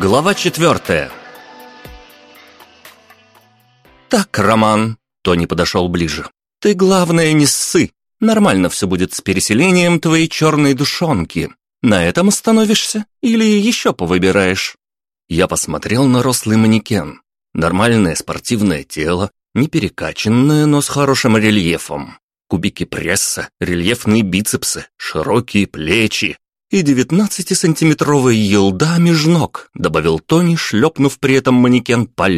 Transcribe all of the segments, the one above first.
Глава четвертая «Так, Роман», — Тони подошел ближе, — «ты, главное, не ссы. Нормально все будет с переселением твоей черной душонки. На этом остановишься или еще повыбираешь?» Я посмотрел на рослый манекен. Нормальное спортивное тело, не перекачанное, но с хорошим рельефом. Кубики пресса, рельефные бицепсы, широкие плечи, и девятнадцатисантиметровая елда меж ног», — добавил Тони, шлепнув при этом манекен по.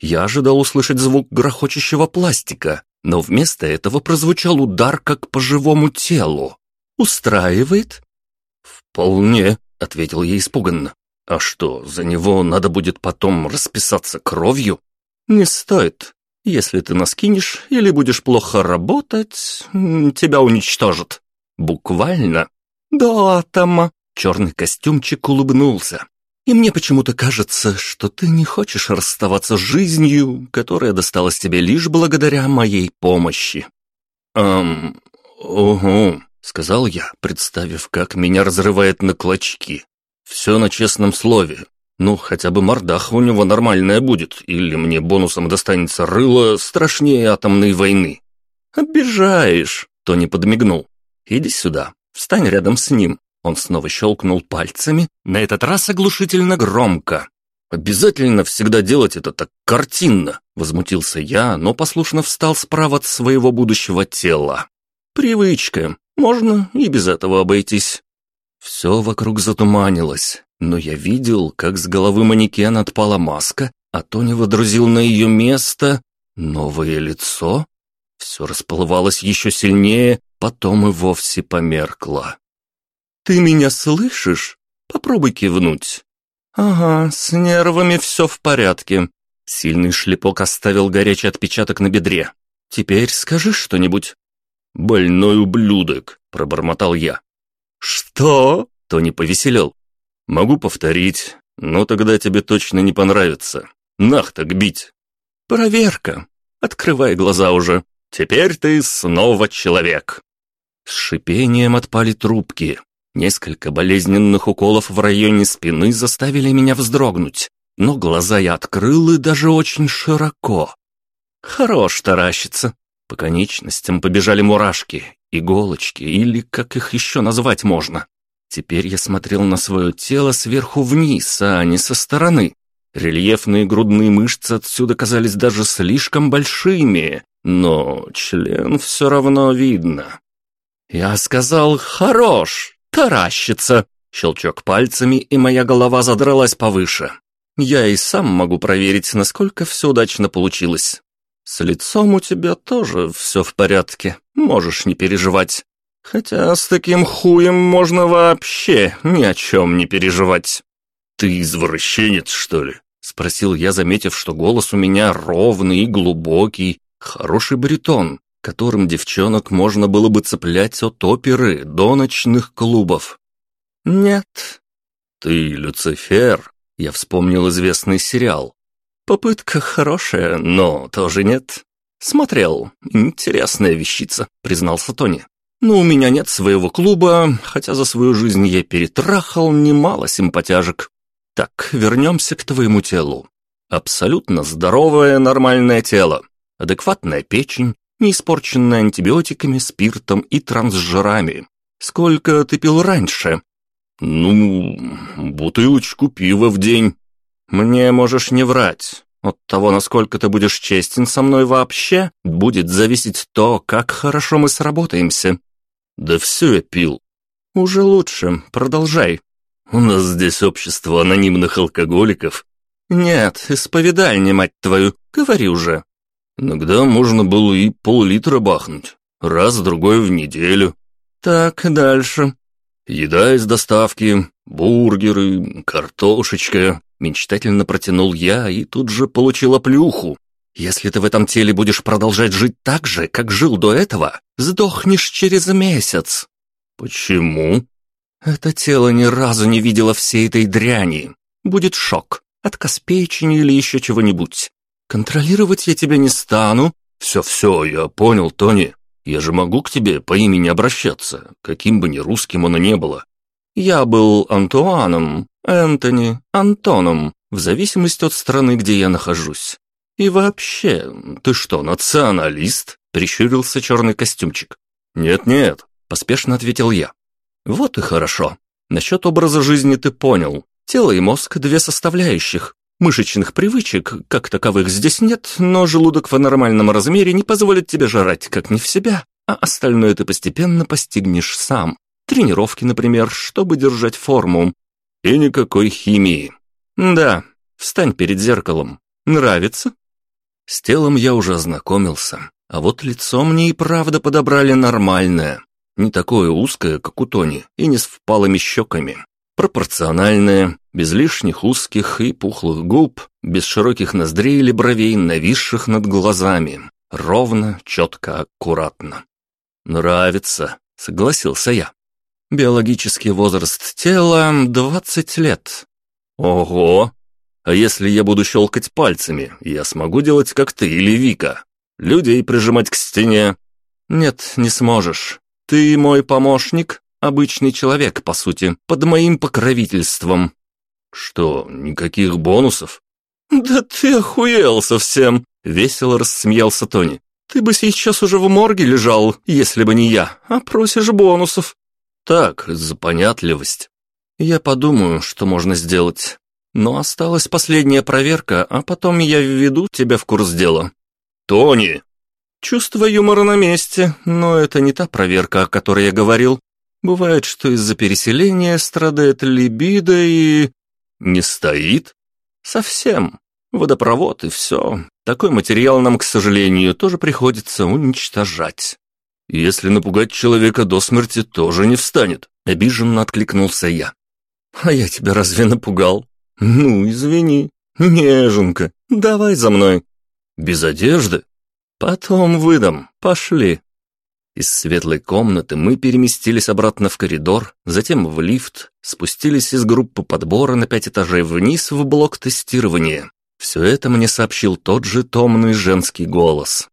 Я ожидал услышать звук грохочущего пластика, но вместо этого прозвучал удар как по живому телу. «Устраивает?» «Вполне», — ответил я испуганно. «А что, за него надо будет потом расписаться кровью?» «Не стоит. Если ты наскинешь или будешь плохо работать, тебя уничтожат. Буквально «Да, Тома», — черный костюмчик улыбнулся. «И мне почему-то кажется, что ты не хочешь расставаться с жизнью, которая досталась тебе лишь благодаря моей помощи». «Эм, угу», — сказал я, представив, как меня разрывает на клочки. «Все на честном слове. Ну, хотя бы мордаха у него нормальная будет, или мне бонусом достанется рыло страшнее атомной войны». «Обижаешь», — Тони подмигнул. «Иди сюда, Встань рядом с ним». Он снова щелкнул пальцами, на этот раз оглушительно громко. «Обязательно всегда делать это так картинно», — возмутился я, но послушно встал справа от своего будущего тела. «Привычка. Можно и без этого обойтись». Все вокруг затуманилось, но я видел, как с головы манекена отпала маска, а Тони водрузил на ее место новое лицо. Все расплывалось еще сильнее, потом и вовсе померкла. «Ты меня слышишь? Попробуй кивнуть». «Ага, с нервами все в порядке». Сильный шлепок оставил горячий отпечаток на бедре. «Теперь скажи что-нибудь». «Больной ублюдок», — пробормотал я. «Что?» — Тони повеселел. «Могу повторить, но тогда тебе точно не понравится. Нах так бить». «Проверка. Открывай глаза уже. Теперь ты снова человек». С шипением отпали трубки. Несколько болезненных уколов в районе спины заставили меня вздрогнуть, но глаза я открыл и даже очень широко. Хорош таращиться. По конечностям побежали мурашки, иголочки или как их еще назвать можно. Теперь я смотрел на свое тело сверху вниз, а не со стороны. Рельефные грудные мышцы отсюда казались даже слишком большими, но член все равно видно. «Я сказал, хорош, таращится!» Щелчок пальцами, и моя голова задралась повыше. Я и сам могу проверить, насколько все удачно получилось. С лицом у тебя тоже все в порядке, можешь не переживать. Хотя с таким хуем можно вообще ни о чем не переживать. «Ты извращенец, что ли?» — спросил я, заметив, что голос у меня ровный и глубокий, хороший баритон которым девчонок можно было бы цеплять от оперы до ночных клубов. «Нет». «Ты Люцифер?» Я вспомнил известный сериал. «Попытка хорошая, но тоже нет». «Смотрел. Интересная вещица», — признался Тони. «Но у меня нет своего клуба, хотя за свою жизнь я перетрахал немало симпатяжек. Так, вернемся к твоему телу. Абсолютно здоровое нормальное тело, адекватная печень, не испорченная антибиотиками, спиртом и трансжирами. Сколько ты пил раньше? Ну, бутылочку пива в день. Мне можешь не врать. От того, насколько ты будешь честен со мной вообще, будет зависеть то, как хорошо мы сработаемся. Да все я пил. Уже лучше, продолжай. У нас здесь общество анонимных алкоголиков. Нет, исповедальня, мать твою, говори уже. Иногда можно было и пол-литра бахнуть, раз-другой в неделю. Так, дальше. Еда из доставки, бургеры, картошечка. Мечтательно протянул я и тут же получила плюху. Если ты в этом теле будешь продолжать жить так же, как жил до этого, сдохнешь через месяц. Почему? Это тело ни разу не видело всей этой дряни. Будет шок, отказ печени или еще чего-нибудь. Контролировать я тебя не стану. Все-все, я понял, Тони. Я же могу к тебе по имени обращаться, каким бы ни русским оно не было. Я был Антуаном, Энтони, Антоном, в зависимости от страны, где я нахожусь. И вообще, ты что, националист? Прищурился черный костюмчик. Нет-нет, поспешно ответил я. Вот и хорошо. Насчет образа жизни ты понял. Тело и мозг – две составляющих. Мышечных привычек, как таковых, здесь нет, но желудок в нормальном размере не позволит тебе жрать как не в себя, а остальное ты постепенно постигнешь сам. Тренировки, например, чтобы держать форму. И никакой химии. Да, встань перед зеркалом. Нравится? С телом я уже ознакомился, а вот лицо мне и правда подобрали нормальное. Не такое узкое, как у Тони, и не с впалыми щеками. Пропорциональное, без лишних узких и пухлых губ, без широких ноздрей или бровей, нависших над глазами. Ровно, четко, аккуратно. «Нравится», — согласился я. «Биологический возраст тела — двадцать лет». «Ого! А если я буду щелкать пальцами, я смогу делать, как ты или Вика? Людей прижимать к стене?» «Нет, не сможешь. Ты мой помощник, обычный человек, по сути, под моим покровительством». «Что, никаких бонусов?» «Да ты охуел совсем!» — весело рассмеялся Тони. «Ты бы сейчас уже в морге лежал, если бы не я, а просишь бонусов». «Так, за понятливость. Я подумаю, что можно сделать. Но осталась последняя проверка, а потом я введу тебя в курс дела». «Тони!» «Чувство юмора на месте, но это не та проверка, о которой я говорил. Бывает, что из-за переселения страдает либидо и...» «Не стоит?» «Совсем. Водопровод и все. Такой материал нам, к сожалению, тоже приходится уничтожать». «Если напугать человека до смерти, тоже не встанет», — обиженно откликнулся я. «А я тебя разве напугал? Ну, извини. Неженка, давай за мной». «Без одежды?» «Потом выдам. Пошли». Из светлой комнаты мы переместились обратно в коридор, затем в лифт, спустились из группы подбора на пять этажей вниз в блок тестирования. Все это мне сообщил тот же томный женский голос.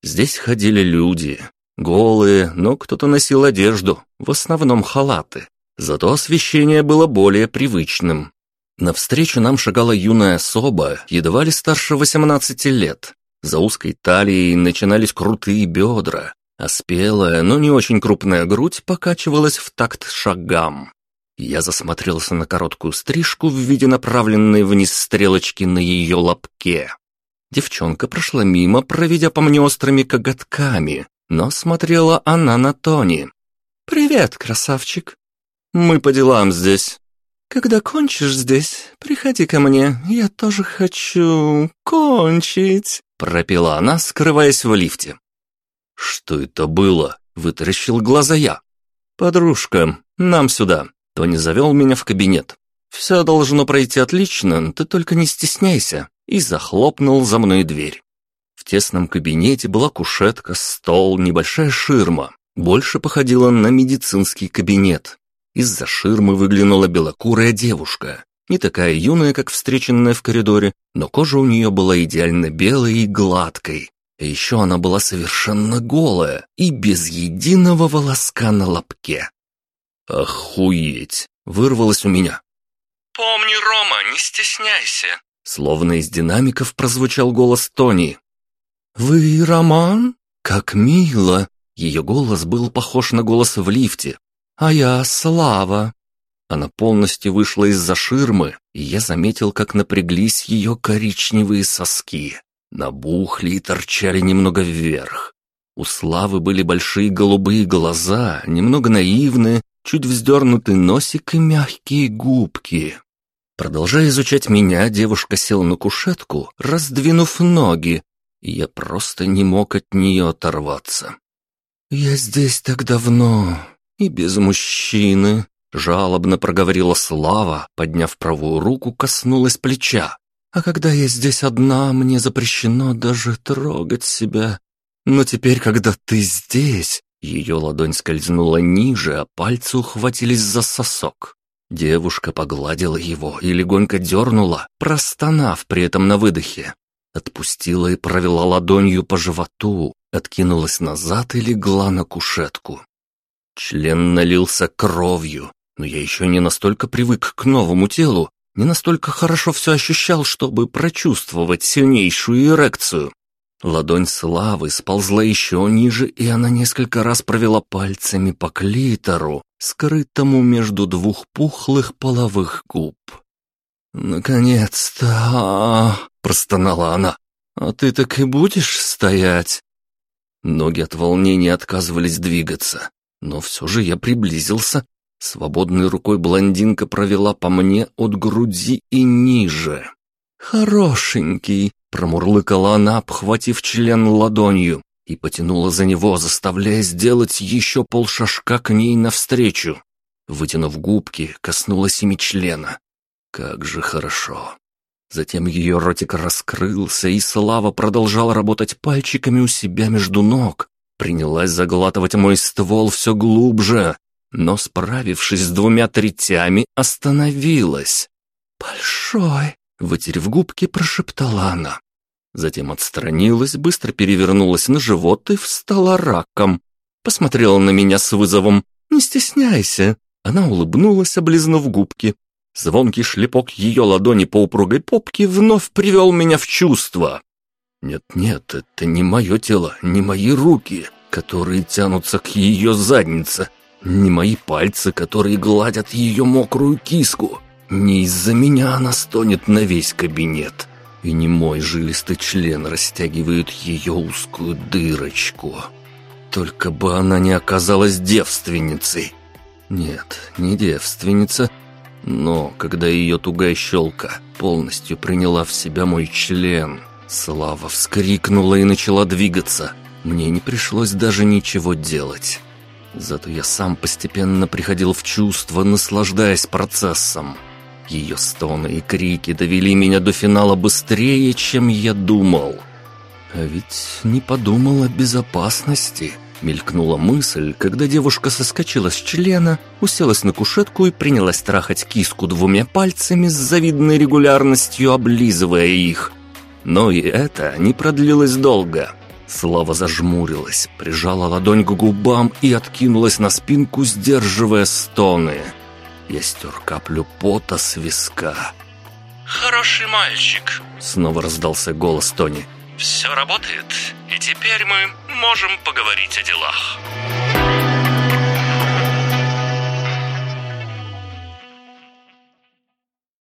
Здесь ходили люди, голые, но кто-то носил одежду, в основном халаты. Зато освещение было более привычным. Навстречу нам шагала юная особа, едва ли старше 18 лет. За узкой талией начинались крутые бедра, а спелая, но не очень крупная грудь покачивалась в такт шагам. Я засмотрелся на короткую стрижку в виде направленной вниз стрелочки на ее лобке. Девчонка прошла мимо, проведя по мне острыми коготками, но смотрела она на Тони. «Привет, красавчик. Мы по делам здесь. Когда кончишь здесь, приходи ко мне, я тоже хочу кончить», пропела она, скрываясь в лифте. «Что это было?» — вытаращил глаза я. «Подружка, нам сюда». Тони завел меня в кабинет. «Все должно пройти отлично, ты только не стесняйся», и захлопнул за мной дверь. В тесном кабинете была кушетка, стол, небольшая ширма. Больше походила на медицинский кабинет. Из-за ширмы выглянула белокурая девушка. Не такая юная, как встреченная в коридоре, но кожа у нее была идеально белой и гладкой. А еще она была совершенно голая и без единого волоска на лобке. «Охуеть!» — вырвалось у меня. «Помни, Рома, не стесняйся!» Словно из динамиков прозвучал голос Тони. «Вы Роман? Как мило!» Ее голос был похож на голос в лифте. «А я Слава!» Она полностью вышла из-за ширмы, и я заметил, как напряглись ее коричневые соски набухли и торчали немного вверх. У Славы были большие голубые глаза, немного наивные, чуть вздернутый носик и мягкие губки. Продолжая изучать меня, девушка села на кушетку, раздвинув ноги, и я просто не мог от нее оторваться. «Я здесь так давно и без мужчины», — жалобно проговорила Слава, подняв правую руку, коснулась плеча. А когда я здесь одна, мне запрещено даже трогать себя. Но теперь, когда ты здесь...» Ее ладонь скользнула ниже, а пальцы ухватились за сосок. Девушка погладила его и легонько дернула, простонав при этом на выдохе. Отпустила и провела ладонью по животу, откинулась назад и легла на кушетку. Член налился кровью, но я еще не настолько привык к новому телу, не настолько хорошо все ощущал, чтобы прочувствовать сильнейшую эрекцию. Ладонь Славы сползла еще ниже, и она несколько раз провела пальцами по клитору, скрытому между двух пухлых половых губ. «Наконец-то!» — простонала она. «А ты так и будешь стоять?» Ноги от волнения отказывались двигаться, но все же я приблизился. Свободной рукой блондинка провела по мне от груди и ниже. «Хорошенький!» — промурлыкала она, обхватив член ладонью, и потянула за него, заставляя сделать еще полшажка к ней навстречу. Вытянув губки, коснулась ими члена. Как же хорошо. Затем ее ротик раскрылся, и Слава продолжала работать пальчиками у себя между ног. Принялась заглатывать мой ствол все глубже, но, справившись с двумя третями, остановилась. «Большой!» — вытерев губки, прошептала она. Затем отстранилась, быстро перевернулась на живот и встала раком. Посмотрела на меня с вызовом. «Не стесняйся!» Она улыбнулась, облизнув губки. Звонкий шлепок ее ладони по упругой попке вновь привел меня в чувство. Нет-нет, это не мое тело, не мои руки, которые тянутся к ее заднице, не мои пальцы, которые гладят ее мокрую киску. Не из-за меня она стонет на весь кабинет. И не мой жилистый член растягивает ее узкую дырочку. Только бы она не оказалась девственницей. Нет, не девственница, но когда ее тугая щелка полностью приняла в себя мой член, Слава вскрикнула и начала двигаться. Мне не пришлось даже ничего делать. Зато я сам постепенно приходил в чувство, наслаждаясь процессом. Ее стоны и крики довели меня до финала быстрее, чем я думал. А ведь не подумал о безопасности. Мелькнула мысль, когда девушка соскочила с члена, уселась на кушетку и принялась трахать киску двумя пальцами с завидной регулярностью, облизывая их. Но и это не продлилось долго. Слава зажмурилась, прижала ладонь к губам и откинулась на спинку, сдерживая стоны. Я стер каплю пота с виска. «Хороший мальчик», — снова раздался голос Тони. «Все работает, и теперь мы можем поговорить о делах».